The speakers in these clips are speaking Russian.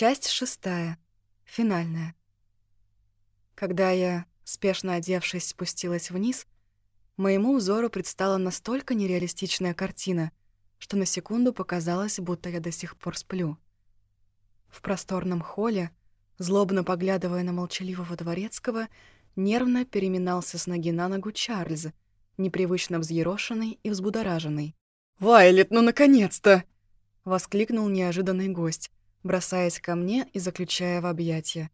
Часть шестая. Финальная. Когда я, спешно одевшись, спустилась вниз, моему взору предстала настолько нереалистичная картина, что на секунду показалось, будто я до сих пор сплю. В просторном холле, злобно поглядывая на молчаливого дворецкого, нервно переминался с ноги на ногу Чарльз, непривычно взъерошенный и взбудораженный. «Вайлет, ну наконец-то!» — воскликнул неожиданный гость, бросаясь ко мне и заключая в объятия.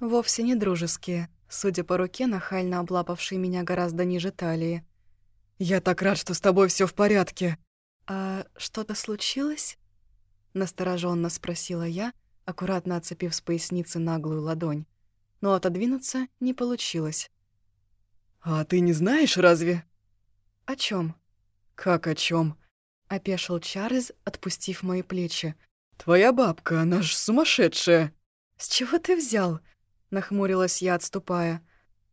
Вовсе не дружеские, судя по руке, нахально облапавшей меня гораздо ниже талии. «Я так рад, что с тобой все в порядке!» «А что-то случилось?» — настороженно спросила я, аккуратно отцепив с поясницы наглую ладонь. Но отодвинуться не получилось. «А ты не знаешь, разве?» «О чем? «Как о чем? опешил Чарльз, отпустив мои плечи. «Твоя бабка, она ж сумасшедшая!» «С чего ты взял?» — нахмурилась я, отступая.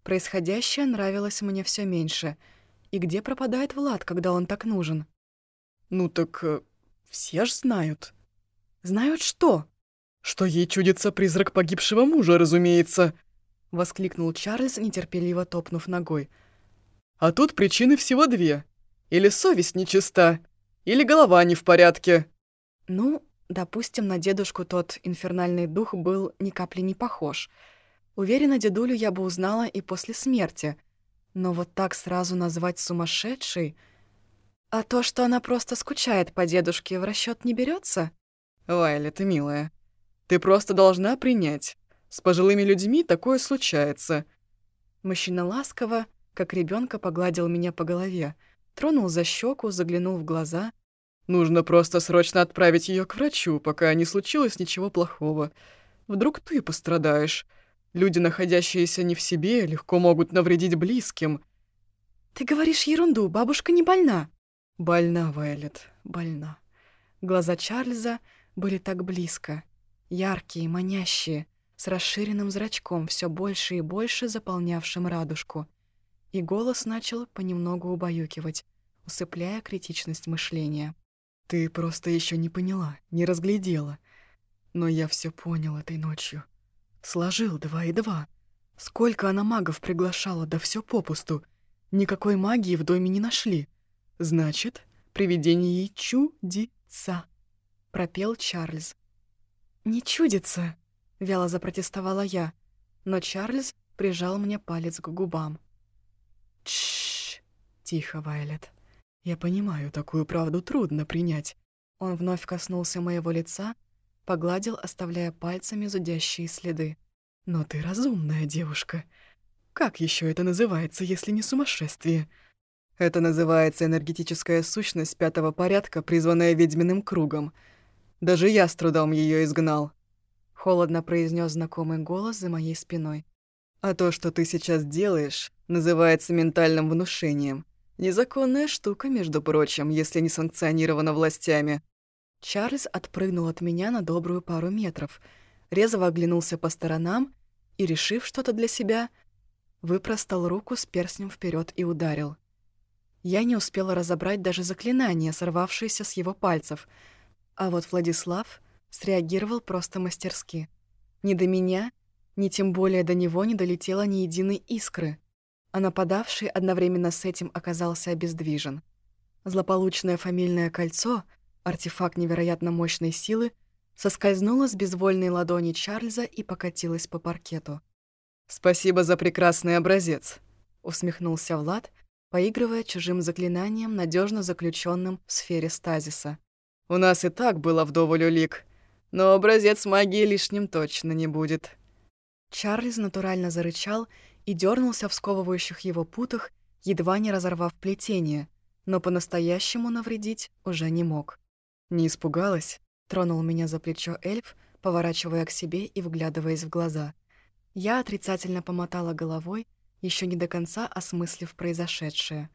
Происходящее нравилось мне все меньше. И где пропадает Влад, когда он так нужен? «Ну так э, все ж знают». «Знают что?» «Что ей чудится призрак погибшего мужа, разумеется», — воскликнул Чарльз, нетерпеливо топнув ногой. «А тут причины всего две. Или совесть нечиста, или голова не в порядке». «Ну, допустим, на дедушку тот инфернальный дух был ни капли не похож. Уверена, дедулю я бы узнала и после смерти. Но вот так сразу назвать сумасшедшей...» А то, что она просто скучает по дедушке, в расчет не берется? Вайля, ты милая. Ты просто должна принять. С пожилыми людьми такое случается. Мужчина ласково, как ребенка, погладил меня по голове, тронул за щеку, заглянул в глаза. Нужно просто срочно отправить ее к врачу, пока не случилось ничего плохого. Вдруг ты пострадаешь. Люди, находящиеся не в себе, легко могут навредить близким. Ты говоришь ерунду, бабушка не больна. Больна, Вайлет, больна. Глаза Чарльза были так близко, яркие, манящие, с расширенным зрачком, все больше и больше заполнявшим радужку. И голос начал понемногу убаюкивать, усыпляя критичность мышления. «Ты просто еще не поняла, не разглядела. Но я все понял этой ночью. Сложил два и два. Сколько она магов приглашала, да все попусту. Никакой магии в доме не нашли. Значит, привидение ей чудится», — пропел Чарльз. «Не чудится», — вяло запротестовала я, но Чарльз прижал мне палец к губам. «Тш, тихо, Вайлет. Я понимаю, такую правду трудно принять». Он вновь коснулся моего лица, погладил, оставляя пальцами зудящие следы. «Но ты разумная девушка. Как еще это называется, если не сумасшествие?» Это называется энергетическая сущность пятого порядка, призванная ведьминым кругом. Даже я с трудом ее изгнал. Холодно произнес знакомый голос за моей спиной. А то, что ты сейчас делаешь, называется ментальным внушением. Незаконная штука, между прочим, если не санкционирована властями. Чарльз отпрыгнул от меня на добрую пару метров, резво оглянулся по сторонам и, решив что-то для себя, выпростал руку с перстнем вперед и ударил. Я не успела разобрать даже заклинание, сорвавшееся с его пальцев. А вот Владислав среагировал просто мастерски. Ни до меня, ни тем более до него не долетело ни единой искры. А нападавший одновременно с этим оказался обездвижен. Злополучное фамильное кольцо, артефакт невероятно мощной силы, соскользнуло с безвольной ладони Чарльза и покатилось по паркету. «Спасибо за прекрасный образец», — усмехнулся Влад, — поигрывая чужим заклинанием, надежно заключенным в сфере стазиса. «У нас и так было вдоволь улик, но образец магии лишним точно не будет». Чарльз натурально зарычал и дернулся в сковывающих его путах, едва не разорвав плетение, но по-настоящему навредить уже не мог. «Не испугалась?» — тронул меня за плечо эльф, поворачивая к себе и вглядываясь в глаза. Я отрицательно помотала головой, еще не до конца осмыслив произошедшее.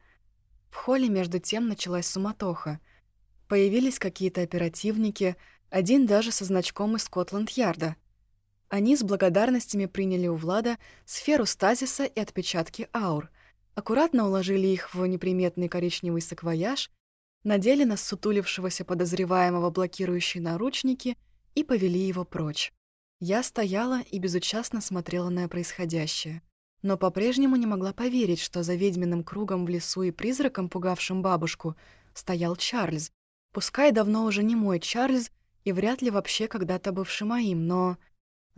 В холле между тем началась суматоха. Появились какие-то оперативники, один даже со значком из Скотланд-Ярда. Они с благодарностями приняли у Влада сферу стазиса и отпечатки аур, аккуратно уложили их в неприметный коричневый саквояж, надели на сутулившегося подозреваемого блокирующие наручники и повели его прочь. Я стояла и безучастно смотрела на происходящее, но по-прежнему не могла поверить, что за ведьминым кругом в лесу и призраком, пугавшим бабушку, стоял Чарльз. Пускай давно уже не мой Чарльз и вряд ли вообще когда-то бывший моим, но...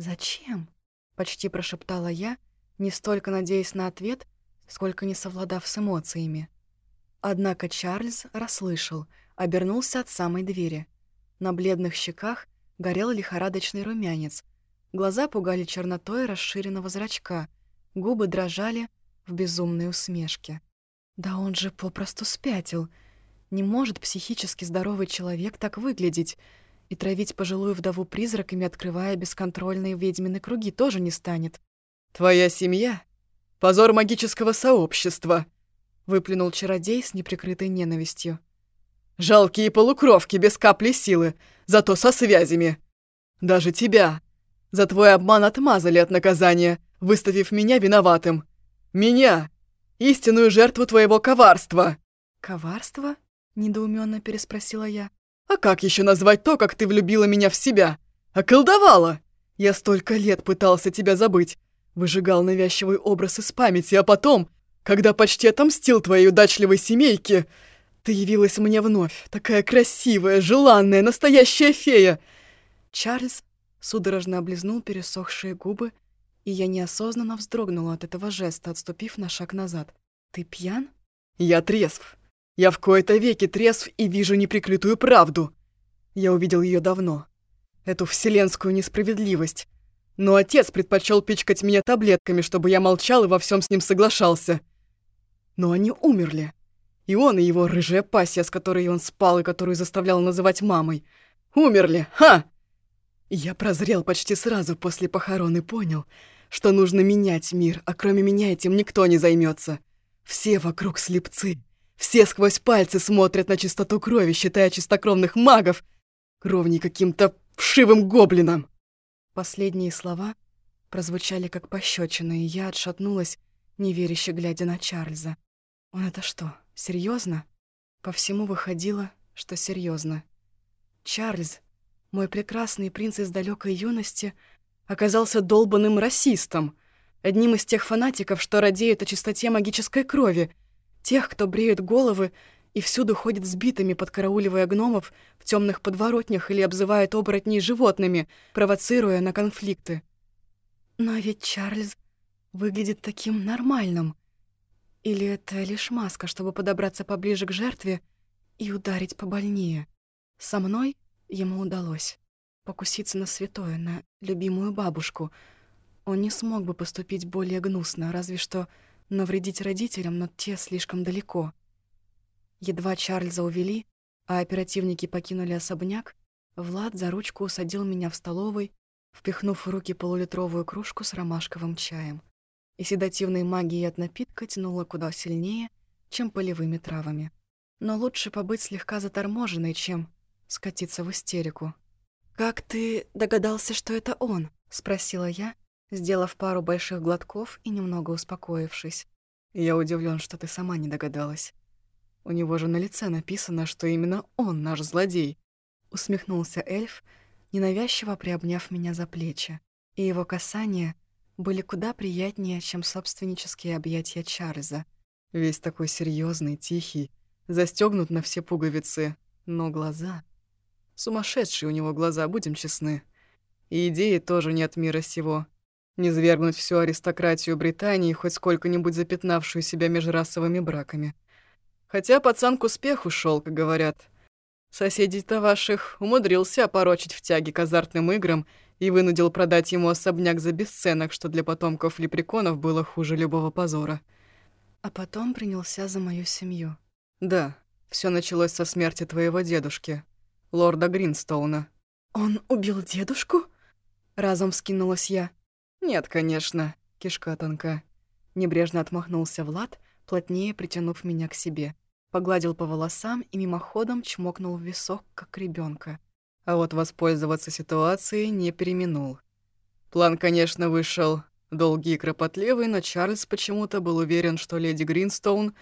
«Зачем?» — почти прошептала я, не столько надеясь на ответ, сколько не совладав с эмоциями. Однако Чарльз расслышал, обернулся от самой двери. На бледных щеках горел лихорадочный румянец, глаза пугали чернотой расширенного зрачка, губы дрожали в безумной усмешке. «Да он же попросту спятил!» Не может психически здоровый человек так выглядеть. И травить пожилую вдову призраками, открывая бесконтрольные ведьмины круги, тоже не станет. «Твоя семья — позор магического сообщества», — выплюнул чародей с неприкрытой ненавистью. «Жалкие полукровки без капли силы, зато со связями. Даже тебя. За твой обман отмазали от наказания, выставив меня виноватым. Меня, истинную жертву твоего коварства». «Коварство?» Недоуменно переспросила я. «А как еще назвать то, как ты влюбила меня в себя? Околдовала! Я столько лет пытался тебя забыть, выжигал навязчивый образ из памяти, а потом, когда почти отомстил твоей удачливой семейке, ты явилась мне вновь, такая красивая, желанная, настоящая фея!» Чарльз судорожно облизнул пересохшие губы, и я неосознанно вздрогнула от этого жеста, отступив на шаг назад. «Ты пьян?» «Я трезв. Я в кои-то веки трезв и вижу неприкрытую правду. Я увидел ее давно. Эту вселенскую несправедливость. Но отец предпочел пичкать меня таблетками, чтобы я молчал и во всем с ним соглашался. Но они умерли. И он, и его рыжая пассия, с которой он спал и которую заставлял называть мамой. Умерли, ха! Я прозрел почти сразу после похорон и понял, что нужно менять мир, а кроме меня этим никто не займется. Все вокруг слепцы. Все сквозь пальцы смотрят на чистоту крови, считая чистокровных магов ровней каким-то вшивым гоблином. Последние слова прозвучали как пощечина, и я отшатнулась, неверяще глядя на Чарльза. Он это что, серьезно? По всему выходило, что серьезно. Чарльз, мой прекрасный принц из далекой юности, оказался долбанным расистом, одним из тех фанатиков, что радеют о чистоте магической крови — Тех, кто бреет головы и всюду ходит сбитыми, подкарауливая гномов в темных подворотнях или обзывает оборотней животными, провоцируя на конфликты. Но ведь Чарльз выглядит таким нормальным. Или это лишь маска, чтобы подобраться поближе к жертве и ударить побольнее? Со мной ему удалось покуситься на святое, на любимую бабушку. Он не смог бы поступить более гнусно, разве что навредить родителям, но те слишком далеко. Едва Чарльза увели, а оперативники покинули особняк, Влад за ручку усадил меня в столовой, впихнув в руки полулитровую кружку с ромашковым чаем. И седативной магией от напитка тянуло куда сильнее, чем полевыми травами. Но лучше побыть слегка заторможенной, чем скатиться в истерику. «Как ты догадался, что это он?» — спросила я, сделав пару больших глотков и немного успокоившись. «Я удивлен, что ты сама не догадалась. У него же на лице написано, что именно он наш злодей», — усмехнулся эльф, ненавязчиво приобняв меня за плечи. И его касания были куда приятнее, чем собственнические объятия Чарльза. Весь такой серьезный, тихий, застегнут на все пуговицы, но глаза... Сумасшедшие у него глаза, будем честны. И идеи тоже не от мира сего не свергнуть всю аристократию Британии, хоть сколько-нибудь запятнавшую себя межрасовыми браками. Хотя пацан к успеху шел, как говорят. Соседей-то ваших умудрился опорочить в тяге к азартным играм и вынудил продать ему особняк за бесценок, что для потомков лепреконов было хуже любого позора. А потом принялся за мою семью. Да, все началось со смерти твоего дедушки, лорда Гринстоуна. «Он убил дедушку?» Разом вскинулась я. «Нет, конечно, кишка тонка». Небрежно отмахнулся Влад, плотнее притянув меня к себе. Погладил по волосам и мимоходом чмокнул в висок, как ребенка. А вот воспользоваться ситуацией не переминул. План, конечно, вышел долгий и кропотливый, но Чарльз почему-то был уверен, что леди Гринстоун,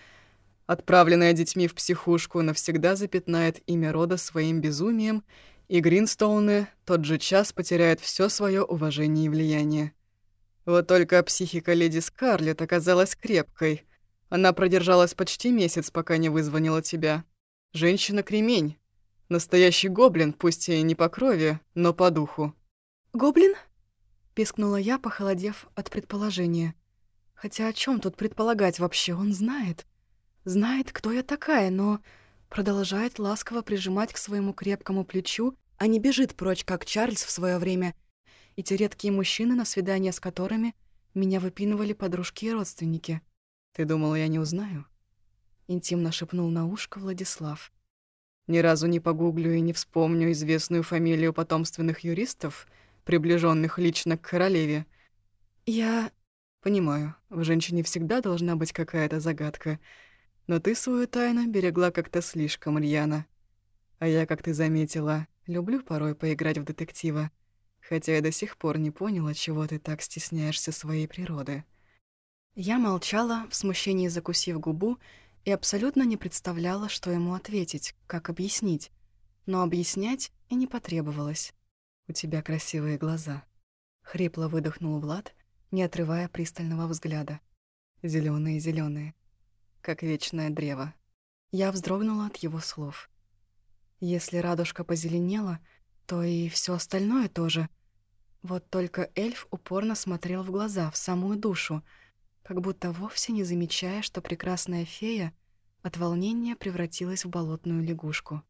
отправленная детьми в психушку, навсегда запятнает имя рода своим безумием и Гринстоуны тот же час потеряют все свое уважение и влияние. Вот только психика леди Скарлетт оказалась крепкой. Она продержалась почти месяц, пока не вызвонила тебя. Женщина-кремень. Настоящий гоблин, пусть и не по крови, но по духу. «Гоблин?» — пискнула я, похолодев от предположения. Хотя о чем тут предполагать вообще, он знает. Знает, кто я такая, но продолжает ласково прижимать к своему крепкому плечу, а не бежит прочь, как Чарльз в свое время, и те редкие мужчины, на свидания с которыми меня выпинывали подружки и родственники. «Ты думала, я не узнаю?» Интимно шепнул на ушко Владислав. «Ни разу не погуглю и не вспомню известную фамилию потомственных юристов, приближенных лично к королеве». «Я...» «Понимаю, в женщине всегда должна быть какая-то загадка, но ты свою тайну берегла как-то слишком рьяно. А я, как ты заметила, люблю порой поиграть в детектива, хотя я до сих пор не поняла, чего ты так стесняешься своей природы». Я молчала, в смущении закусив губу, и абсолютно не представляла, что ему ответить, как объяснить. Но объяснять и не потребовалось. «У тебя красивые глаза», — хрипло выдохнул Влад, не отрывая пристального взгляда. зеленые зеленые как вечное древо. Я вздрогнула от его слов. Если радужка позеленела, то и все остальное тоже. Вот только эльф упорно смотрел в глаза, в самую душу, как будто вовсе не замечая, что прекрасная фея от волнения превратилась в болотную лягушку.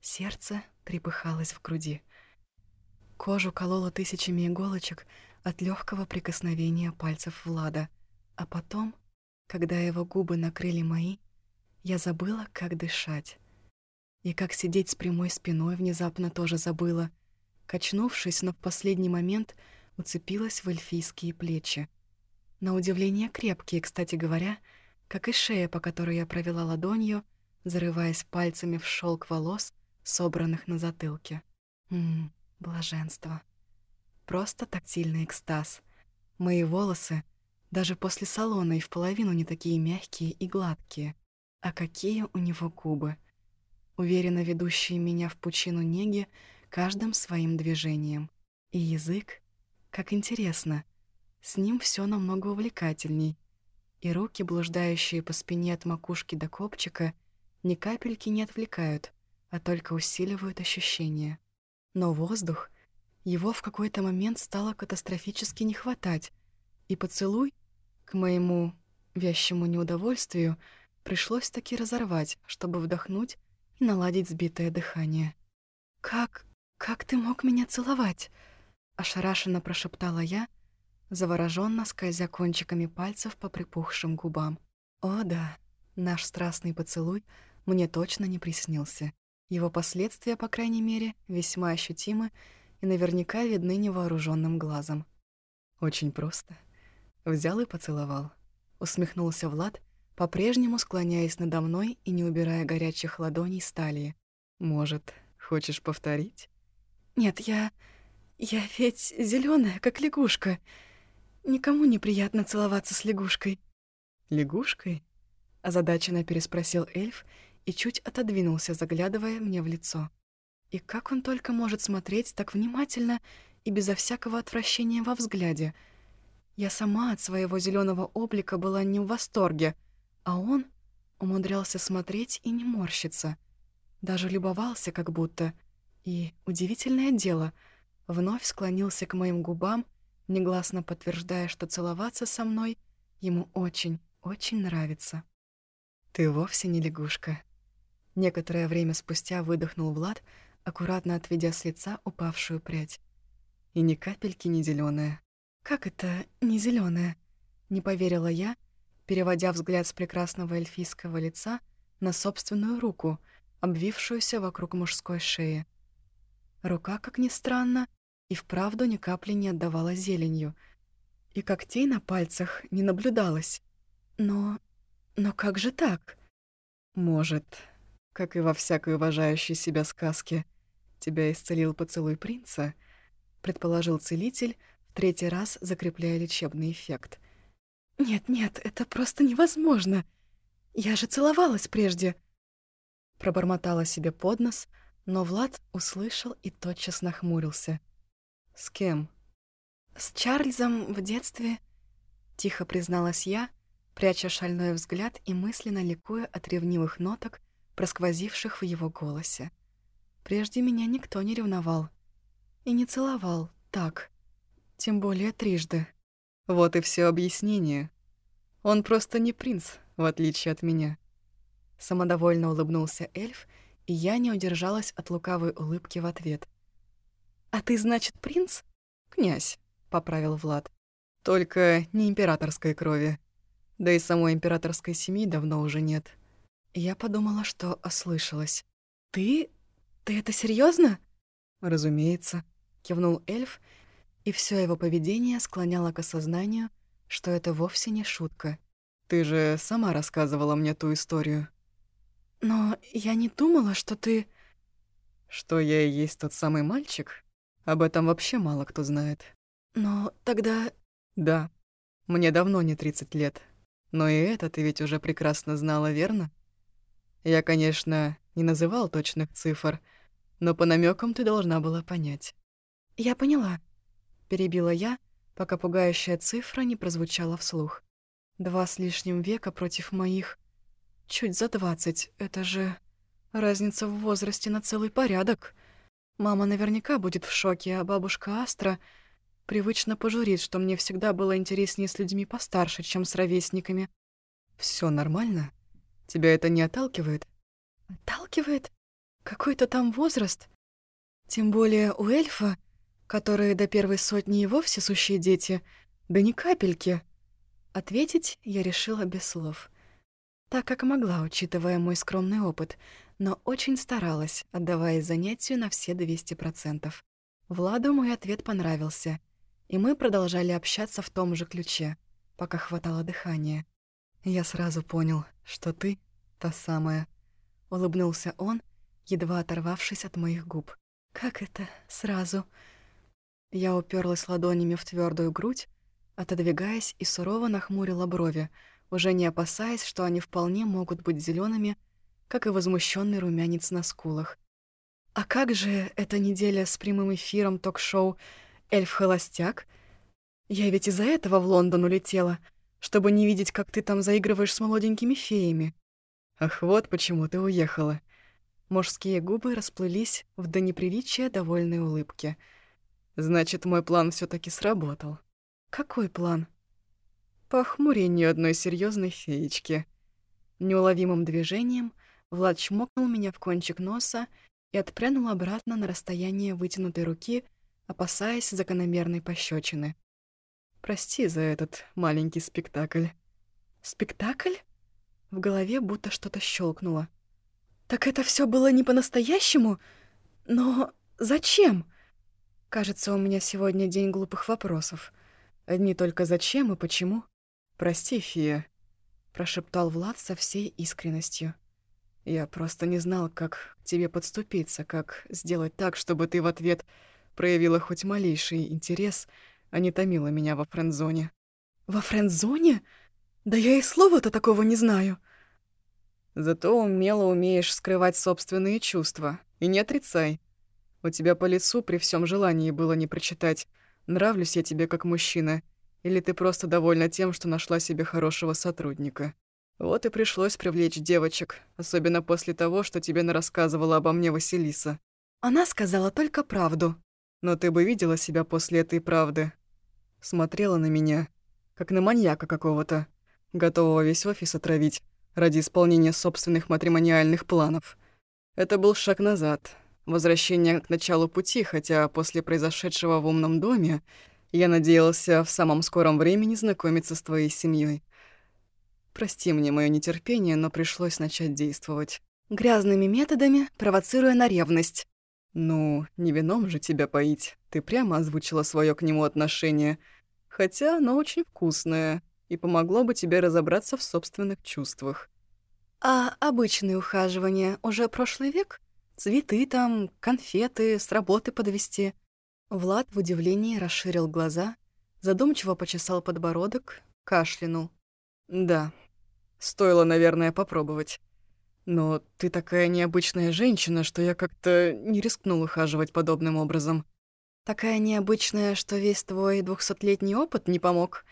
Сердце трепыхалось в груди. Кожу кололо тысячами иголочек от легкого прикосновения пальцев Влада, а потом когда его губы накрыли мои, я забыла, как дышать. И как сидеть с прямой спиной внезапно тоже забыла. Качнувшись, но в последний момент уцепилась в эльфийские плечи. На удивление крепкие, кстати говоря, как и шея, по которой я провела ладонью, зарываясь пальцами в шелк волос, собранных на затылке. Ммм, блаженство. Просто тактильный экстаз. Мои волосы даже после салона и в половину не такие мягкие и гладкие. А какие у него губы. Уверенно ведущие меня в пучину неги каждым своим движением. И язык, как интересно, с ним все намного увлекательней. И руки, блуждающие по спине от макушки до копчика, ни капельки не отвлекают, а только усиливают ощущения. Но воздух, его в какой-то момент стало катастрофически не хватать, и поцелуй, к моему вящему неудовольствию пришлось таки разорвать, чтобы вдохнуть и наладить сбитое дыхание. «Как... как ты мог меня целовать?» — ошарашенно прошептала я, завороженно скользя кончиками пальцев по припухшим губам. «О да, наш страстный поцелуй мне точно не приснился. Его последствия, по крайней мере, весьма ощутимы и наверняка видны невооруженным глазом. Очень просто». Взял и поцеловал. Усмехнулся Влад, по-прежнему склоняясь надо мной и не убирая горячих ладоней с талии. «Может, хочешь повторить?» «Нет, я... я ведь зеленая, как лягушка. Никому не приятно целоваться с лягушкой». «Лягушкой?» — озадаченно переспросил эльф и чуть отодвинулся, заглядывая мне в лицо. И как он только может смотреть так внимательно и безо всякого отвращения во взгляде — я сама от своего зеленого облика была не в восторге, а он умудрялся смотреть и не морщиться. Даже любовался как будто. И, удивительное дело, вновь склонился к моим губам, негласно подтверждая, что целоваться со мной ему очень, очень нравится. «Ты вовсе не лягушка». Некоторое время спустя выдохнул Влад, аккуратно отведя с лица упавшую прядь. «И ни капельки не зеленая. «Как это не зеленая? не поверила я, переводя взгляд с прекрасного эльфийского лица на собственную руку, обвившуюся вокруг мужской шеи. Рука, как ни странно, и вправду ни капли не отдавала зеленью, и когтей на пальцах не наблюдалось. Но... но как же так? Может, как и во всякой уважающей себя сказке, тебя исцелил поцелуй принца, предположил целитель, третий раз закрепляя лечебный эффект. «Нет-нет, это просто невозможно. Я же целовалась прежде». Пробормотала себе под нос, Но Влад услышал и тотчас нахмурился. «С кем?» «С Чарльзом в детстве», — тихо призналась я, пряча шальной взгляд и мысленно ликуя от ревнивых ноток, просквозивших в его голосе. Прежде меня никто не ревновал. И не целовал, так. Тем более трижды. Вот и все объяснение. Он просто не принц, в отличие от меня. Самодовольно улыбнулся эльф, и я не удержалась от лукавой улыбки в ответ. «А ты, значит, принц?» «Князь», — поправил Влад. «Только не императорской крови. Да и самой императорской семьи давно уже нет». Я подумала, что ослышалась. «Ты? Ты это серьезно? «Разумеется», — кивнул эльф, и все его поведение склоняло к осознанию, что это вовсе не шутка. «Ты же сама рассказывала мне ту историю». «Но я не думала, что ты...» «Что я и есть тот самый мальчик? Об этом вообще мало кто знает». «Но тогда...» «Да. Мне давно не 30 лет. Но и это ты ведь уже прекрасно знала, верно?» Я, конечно, не называл точных цифр, но по намекам ты должна была понять. «Я поняла», — перебила я, пока пугающая цифра не прозвучала вслух. «Два с лишним века против моих. Чуть за двадцать. Это же разница в возрасте на целый порядок. Мама наверняка будет в шоке, а бабушка Астра привычно пожурит, что мне всегда было интереснее с людьми постарше, чем с ровесниками». Все нормально?» Тебя это не отталкивает? Отталкивает? Какой-то там возраст. Тем более у эльфа, которые до первой сотни и вовсе сущие дети, да ни капельки. Ответить я решила без слов. Так как могла, учитывая мой скромный опыт, но очень старалась, отдавая занятию на все 200%. Владу мой ответ понравился, и мы продолжали общаться в том же ключе, пока хватало дыхания. Я сразу понял, что ты та самая. Улыбнулся он, едва оторвавшись от моих губ. Как это сразу? Я уперлась ладонями в твердую грудь, отодвигаясь и сурово нахмурила брови, уже не опасаясь, что они вполне могут быть зелеными, как и возмущенный румянец на скулах. А как же эта неделя с прямым эфиром ток-шоу «Эльф-холостяк»? Я ведь из-за этого в Лондон улетела — чтобы не видеть, как ты там заигрываешь с молоденькими феями. Ах, вот почему ты уехала. Мужские губы расплылись в до неприличия довольной улыбке. Значит, мой план все таки сработал. Какой план? По охмурению одной серьезной феечки. Неуловимым движением Влад чмокнул меня в кончик носа и отпрянул обратно на расстояние вытянутой руки, опасаясь закономерной пощечины. Прости за этот маленький спектакль». «Спектакль?» В голове будто что-то щелкнуло. «Так это все было не по-настоящему? Но зачем?» Кажется, у меня сегодня день глупых вопросов. Одни только зачем и почему. «Прости, Фия», — прошептал Влад со всей искренностью. «Я просто не знал, как к тебе подступиться, как сделать так, чтобы ты в ответ проявила хоть малейший интерес — а не томила меня во френдзоне. «Во френдзоне? Да я и слова-то такого не знаю». Зато умело умеешь скрывать собственные чувства. И не отрицай. У тебя по лицу при всем желании было не прочитать, нравлюсь я тебе как мужчина, или ты просто довольна тем, что нашла себе хорошего сотрудника. Вот и пришлось привлечь девочек, особенно после того, что тебе нарассказывала обо мне Василиса. Она сказала только правду. Но ты бы видела себя после этой правды, смотрела на меня, как на маньяка какого-то, готового весь офис отравить ради исполнения собственных матримониальных планов. Это был шаг назад, возвращение к началу пути, хотя после произошедшего в умном доме я надеялся в самом скором времени знакомиться с твоей семьей. Прости мне мое нетерпение, но пришлось начать действовать. Грязными методами, провоцируя на ревность. «Ну, не вином же тебя поить. Ты прямо озвучила свое к нему отношение. Хотя оно очень вкусное и помогло бы тебе разобраться в собственных чувствах». «А обычные ухаживания уже прошлый век? Цветы там, конфеты, с работы подвести. Влад в удивлении расширил глаза, задумчиво почесал подбородок, кашлянул. «Да, стоило, наверное, попробовать. Но ты такая необычная женщина, что я как-то не рискнул ухаживать подобным образом. Такая необычная, что весь твой двухсотлетний опыт не помог.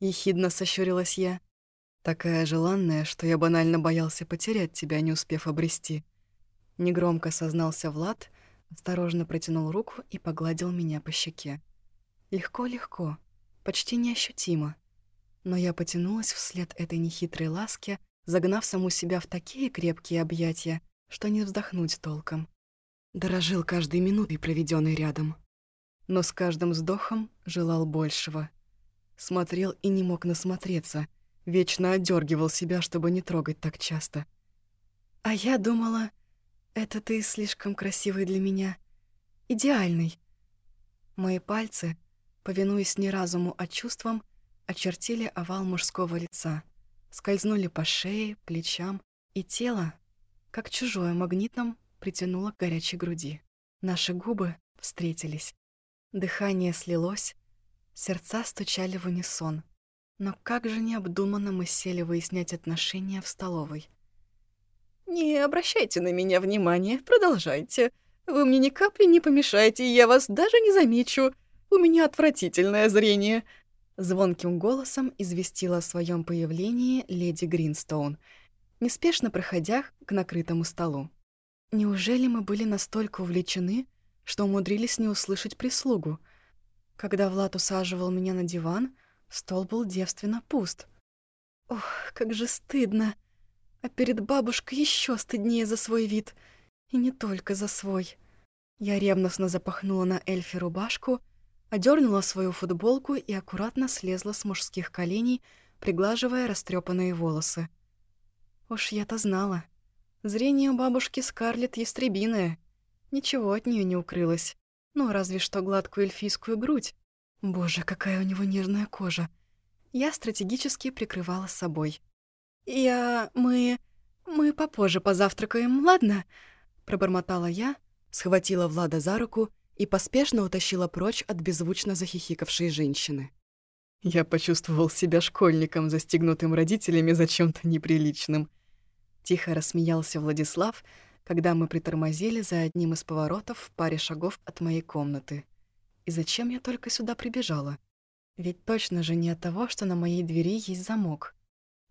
Ехидно сощурилась я. Такая желанная, что я банально боялся потерять тебя, не успев обрести. Негромко сознался Влад, осторожно протянул руку и погладил меня по щеке. Легко-легко, почти неощутимо. Но я потянулась вслед этой нехитрой ласке, загнав саму себя в такие крепкие объятия, что не вздохнуть толком. Дорожил каждой минутой, проведенной рядом. Но с каждым вздохом желал большего. Смотрел и не мог насмотреться, вечно одергивал себя, чтобы не трогать так часто. А я думала, это ты слишком красивый для меня. Идеальный. Мои пальцы, повинуясь не разуму, а чувствам, очертили овал мужского лица, скользнули по шее, плечам, и тело, как чужое магнитом, притянуло к горячей груди. Наши губы встретились. Дыхание слилось, сердца стучали в унисон. Но как же необдуманно мы сели выяснять отношения в столовой. «Не обращайте на меня внимания, продолжайте. Вы мне ни капли не помешаете, и я вас даже не замечу. У меня отвратительное зрение», Звонким голосом известила о своем появлении леди Гринстоун, неспешно проходя к накрытому столу. Неужели мы были настолько увлечены, что умудрились не услышать прислугу? Когда Влад усаживал меня на диван, стол был девственно пуст. Ох, как же стыдно! А перед бабушкой еще стыднее за свой вид. И не только за свой. Я ревностно запахнула на эльфе рубашку одернула свою футболку и аккуратно слезла с мужских коленей, приглаживая растрепанные волосы. Уж я-то знала. Зрение у бабушки Скарлетт ястребиное. Ничего от нее не укрылось. Ну, разве что гладкую эльфийскую грудь. Боже, какая у него нежная кожа. Я стратегически прикрывала собой. «Я... мы... мы попозже позавтракаем, ладно?» Пробормотала я, схватила Влада за руку и поспешно утащила прочь от беззвучно захихикавшей женщины. Я почувствовал себя школьником, застегнутым родителями за чем то неприличным. Тихо рассмеялся Владислав, когда мы притормозили за одним из поворотов в паре шагов от моей комнаты. И зачем я только сюда прибежала? Ведь точно же не от того, что на моей двери есть замок.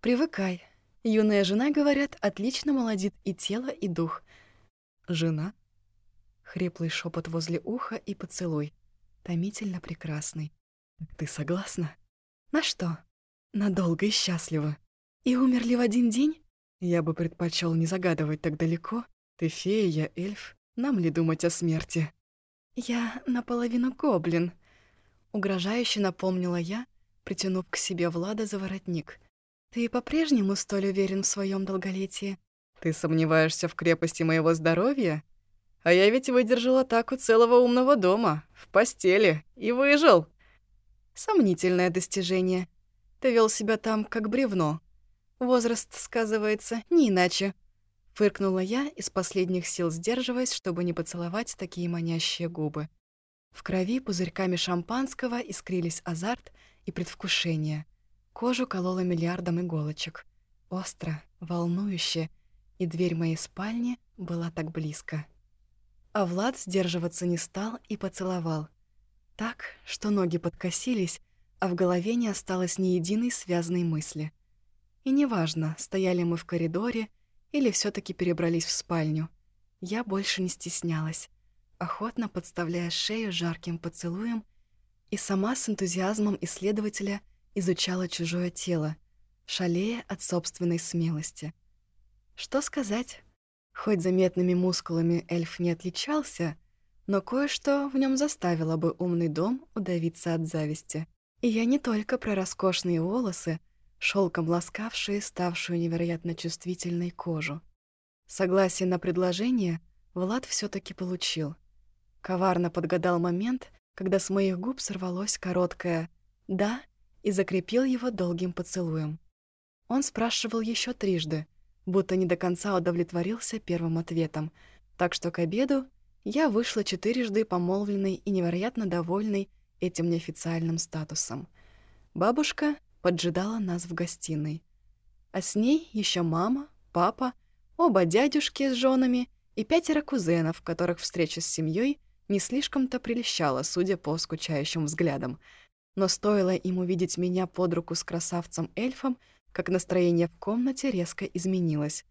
Привыкай. Юная жена, говорят, отлично молодит и тело, и дух. Жена? Хриплый шепот возле уха и поцелуй. Томительно прекрасный. Ты согласна? На что? Надолго и счастливо. И умерли в один день? Я бы предпочел не загадывать так далеко. Ты фея, я эльф. Нам ли думать о смерти? Я наполовину гоблин. Угрожающе напомнила я, притянув к себе Влада за воротник. Ты по-прежнему столь уверен в своем долголетии? Ты сомневаешься в крепости моего здоровья? А я ведь выдержал атаку целого умного дома, в постели, и выжил. Сомнительное достижение. Ты вел себя там как бревно. Возраст сказывается не иначе. Фыркнула я, из последних сил сдерживаясь, чтобы не поцеловать такие манящие губы. В крови пузырьками шампанского искрились азарт и предвкушение. Кожу колола миллиардом иголочек. Остро, волнующе, и дверь моей спальни была так близко. А Влад сдерживаться не стал и поцеловал. Так, что ноги подкосились, а в голове не осталось ни единой связанной мысли. И неважно, стояли мы в коридоре или все таки перебрались в спальню. Я больше не стеснялась, охотно подставляя шею жарким поцелуем и сама с энтузиазмом исследователя изучала чужое тело, шалея от собственной смелости. Что сказать? Хоть заметными мускулами эльф не отличался, но кое-что в нем заставило бы умный дом удавиться от зависти. И я не только про роскошные волосы, шелком ласкавшие ставшую невероятно чувствительной кожу. Согласие на предложение Влад все таки получил. Коварно подгадал момент, когда с моих губ сорвалось короткое «да» и закрепил его долгим поцелуем. Он спрашивал еще трижды — будто не до конца удовлетворился первым ответом, так что к обеду я вышла четырежды помолвленной и невероятно довольной этим неофициальным статусом. Бабушка поджидала нас в гостиной. А с ней еще мама, папа, оба дядюшки с женами и пятеро кузенов, которых встреча с семьей не слишком-то прельщала, судя по скучающим взглядам. Но стоило им увидеть меня под руку с красавцем-эльфом, как настроение в комнате резко изменилось.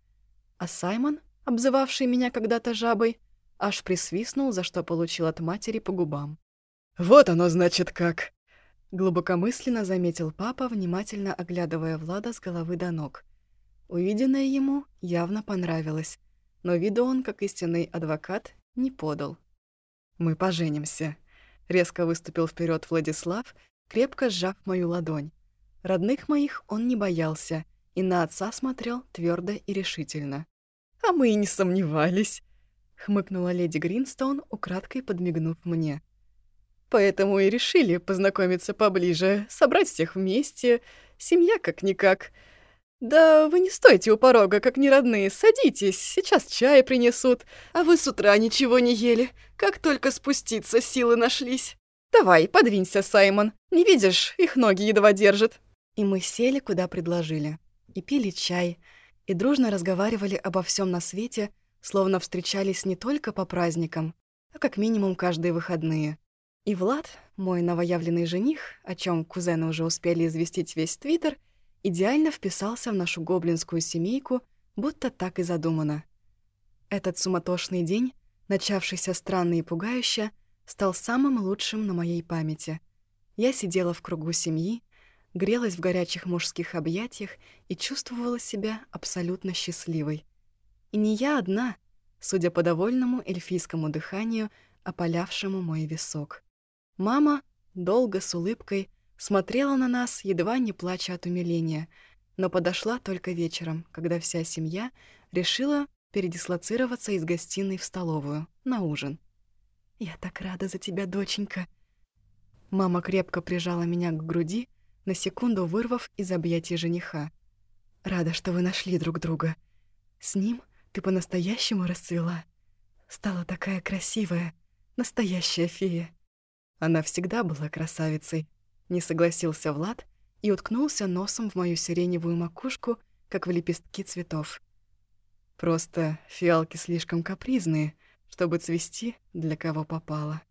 А Саймон, обзывавший меня когда-то жабой, аж присвистнул, за что получил от матери по губам. «Вот оно, значит, как!» Глубокомысленно заметил папа, внимательно оглядывая Влада с головы до ног. Увиденное ему явно понравилось, но виду он, как истинный адвокат, не подал. «Мы поженимся», — резко выступил вперед Владислав, крепко сжав мою ладонь. Родных моих он не боялся и на отца смотрел твердо и решительно. «А мы и не сомневались», — хмыкнула леди Гринстоун, украдкой подмигнув мне. «Поэтому и решили познакомиться поближе, собрать всех вместе. Семья как-никак. Да вы не стойте у порога, как неродные, садитесь, сейчас чай принесут. А вы с утра ничего не ели, как только спуститься силы нашлись. Давай, подвинься, Саймон, не видишь, их ноги едва держат». И мы сели, куда предложили, и пили чай, и дружно разговаривали обо всем на свете, словно встречались не только по праздникам, а как минимум каждые выходные. И Влад, мой новоявленный жених, о чем кузены уже успели известить весь Твиттер, идеально вписался в нашу гоблинскую семейку, будто так и задумано. Этот суматошный день, начавшийся странно и пугающе, стал самым лучшим на моей памяти. Я сидела в кругу семьи, грелась в горячих мужских объятиях и чувствовала себя абсолютно счастливой. И не я одна, судя по довольному эльфийскому дыханию, опалявшему мой висок. Мама, долго с улыбкой, смотрела на нас, едва не плача от умиления, но подошла только вечером, когда вся семья решила передислоцироваться из гостиной в столовую на ужин. «Я так рада за тебя, доченька!» Мама крепко прижала меня к груди, на секунду вырвав из объятий жениха. «Рада, что вы нашли друг друга. С ним ты по-настоящему расцвела. Стала такая красивая, настоящая фея». Она всегда была красавицей, не согласился Влад и уткнулся носом в мою сиреневую макушку, как в лепестки цветов. Просто фиалки слишком капризные, чтобы цвести для кого попало.